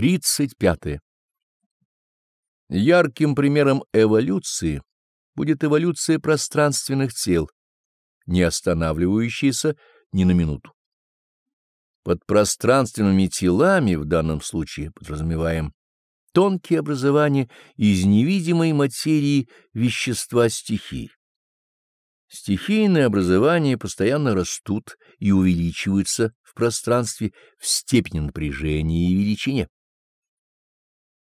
35. Ярким примером эволюции будет эволюция пространственных тел, не останавливающаяся ни на минуту. Под пространственными телами в данном случае подразумеваем тонкие образования из невидимой материи вещества стихий. Стихийные образования постоянно растут и увеличиваются в пространстве в степени напряжения и величине.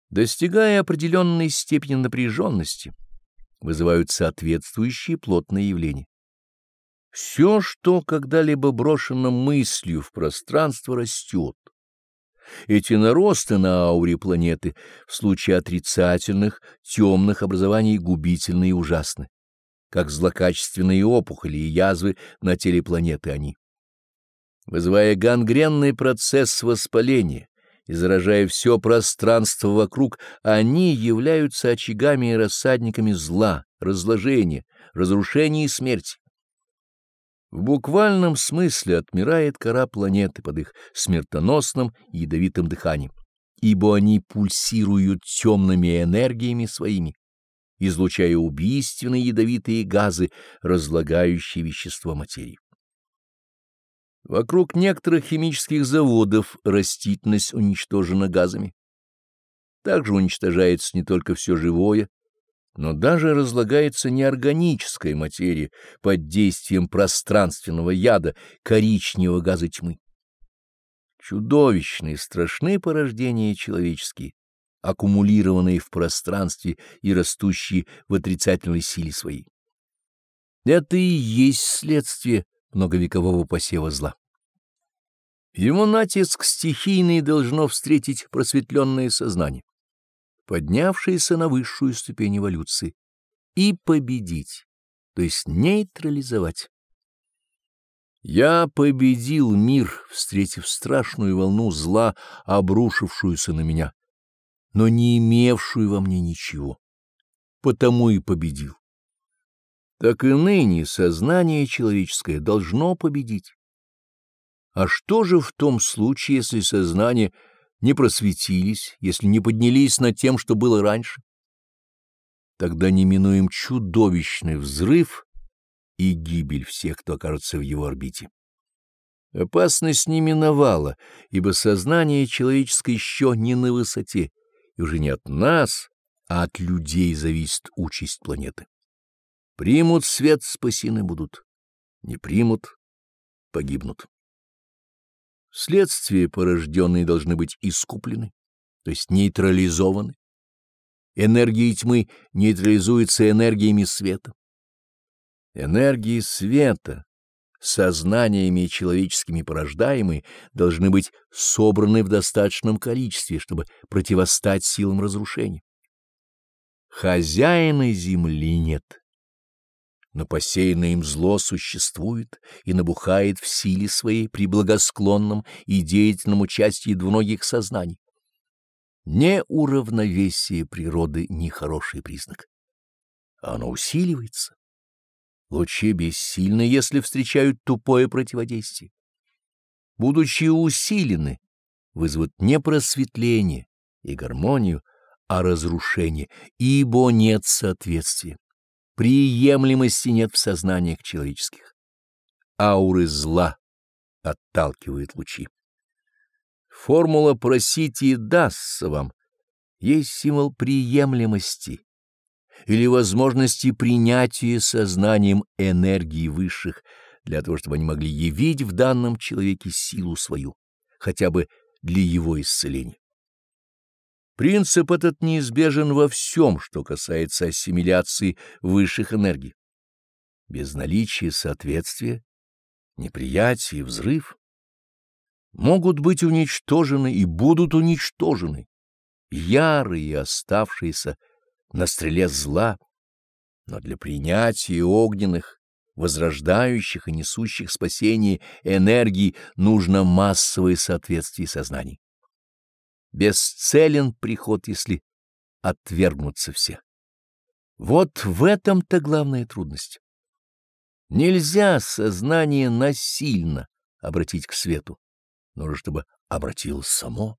Достигая определенной степени напряженности, вызывают соответствующие плотные явления. Все, что когда-либо брошено мыслью в пространство, растет. Эти наросты на ауре планеты в случае отрицательных, темных образований губительны и ужасны как злокачественные опухоли и язвы на теле планеты они. Вызывая гангренный процесс воспаления и заражая все пространство вокруг, они являются очагами и рассадниками зла, разложения, разрушения и смерти. В буквальном смысле отмирает кора планеты под их смертоносным и ядовитым дыханием, ибо они пульсируют темными энергиями своими излучая убийственные ядовитые газы, разлагающие вещество материи. Вокруг некоторых химических заводов растительность уничтожена газами. Также уничтожается не только все живое, но даже разлагается неорганическая материя под действием пространственного яда коричневого газа тьмы. Чудовищные, страшные порождения человеческие, аккумулированные в пространстве и растущие в отрицательной силе своей. Это и есть следствие многовекового посева зла. Его натиск стихийный должно встретить просветленное сознание, поднявшееся на высшую ступень эволюции, и победить, то есть нейтрализовать. Я победил мир, встретив страшную волну зла, обрушившуюся на меня но не имевшую во мне ничего, потому и победил. Так и ныне сознание человеческое должно победить. А что же в том случае, если сознание не просветились, если не поднялись над тем, что было раньше? Тогда неминуем чудовищный взрыв и гибель всех, кто окажется в его орбите. Опасность не миновала, ибо сознание человеческое еще не на высоте, и уже не от нас, а от людей зависит участь планеты. Примут свет, спасены будут. Не примут — погибнут. Следствия порожденные должны быть искуплены, то есть нейтрализованы. Энергии тьмы нейтрализуются энергиями света. Энергии света, сознаниями человеческими порождаемые, должны быть собраны в достаточном количестве, чтобы противостать силам разрушения. Хозяина земли нет, но посеянное им зло существует и набухает в силе своей при благосклонном и деятельном участии двуногих сознаний. Неуравновесие природы — нехороший признак. Оно усиливается Лучи бессильны, если встречают тупое противодействие. Будучи усилены, вызовут не просветление и гармонию, а разрушение, ибо нет соответствия. Приемлемости нет в сознаниях человеческих. Ауры зла отталкивают лучи. Формула «просите и дастся вам» есть символ приемлемости или возможности принятия сознанием энергии высших, для того, чтобы они могли явить в данном человеке силу свою, хотя бы для его исцеления. Принцип этот неизбежен во всем, что касается ассимиляции высших энергий. Без наличия соответствия, неприятие, взрыв могут быть уничтожены и будут уничтожены ярые оставшиеся на стреле зла, но для принятия огненных, возрождающих и несущих спасение энергий нужно массовое соответствие сознаний. Бесцелен приход, если отвергнутся все. Вот в этом-то главная трудность. Нельзя сознание насильно обратить к свету, нужно, чтобы обратилось само.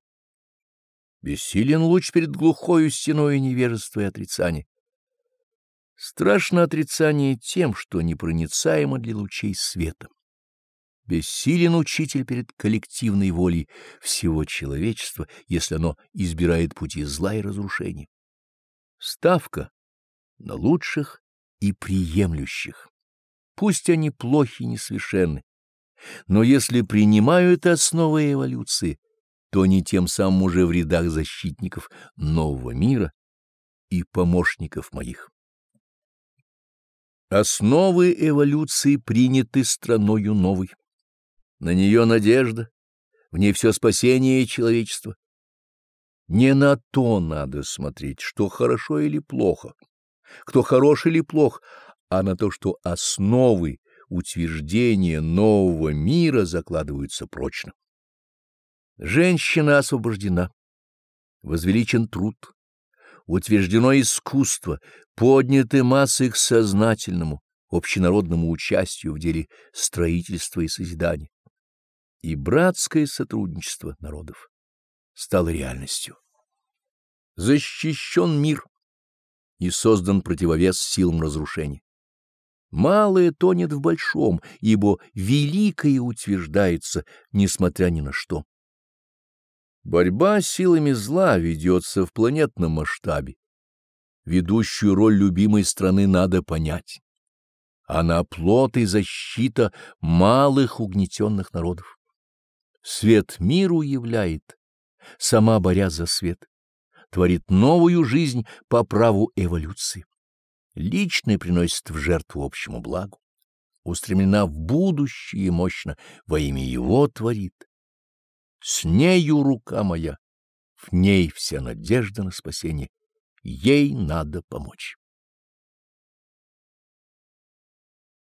Бессилен луч перед глухою стеною невежества и отрицания. Страшно отрицание тем, что непроницаемо для лучей света. Бессилен учитель перед коллективной волей всего человечества, если оно избирает пути зла и разрушения. Ставка на лучших и приемлющих. Пусть они плохи и несовершенны, но если принимают основы эволюции, то они тем самым уже в рядах защитников нового мира и помощников моих. Основы эволюции приняты страною новой. На нее надежда, в ней все спасение человечества. Не на то надо смотреть, что хорошо или плохо, кто хорош или плох, а на то, что основы утверждения нового мира закладываются прочно. Женщина освобождена, возвеличен труд, утверждено искусство, подняты массы к сознательному, общенародному участию в деле строительства и созидания. И братское сотрудничество народов стало реальностью. Защищен мир и создан противовес силам разрушения. Малое тонет в большом, ибо великое утверждается, несмотря ни на что. Борьба с силами зла ведется в планетном масштабе. Ведущую роль любимой страны надо понять. Она плод и защита малых угнетенных народов. Свет миру являет, сама боря за свет, творит новую жизнь по праву эволюции. Личное приносит в жертву общему благу, устремлена в будущее мощно, во имя его творит. С нею рука моя, в ней вся надежда на спасение, ей надо помочь.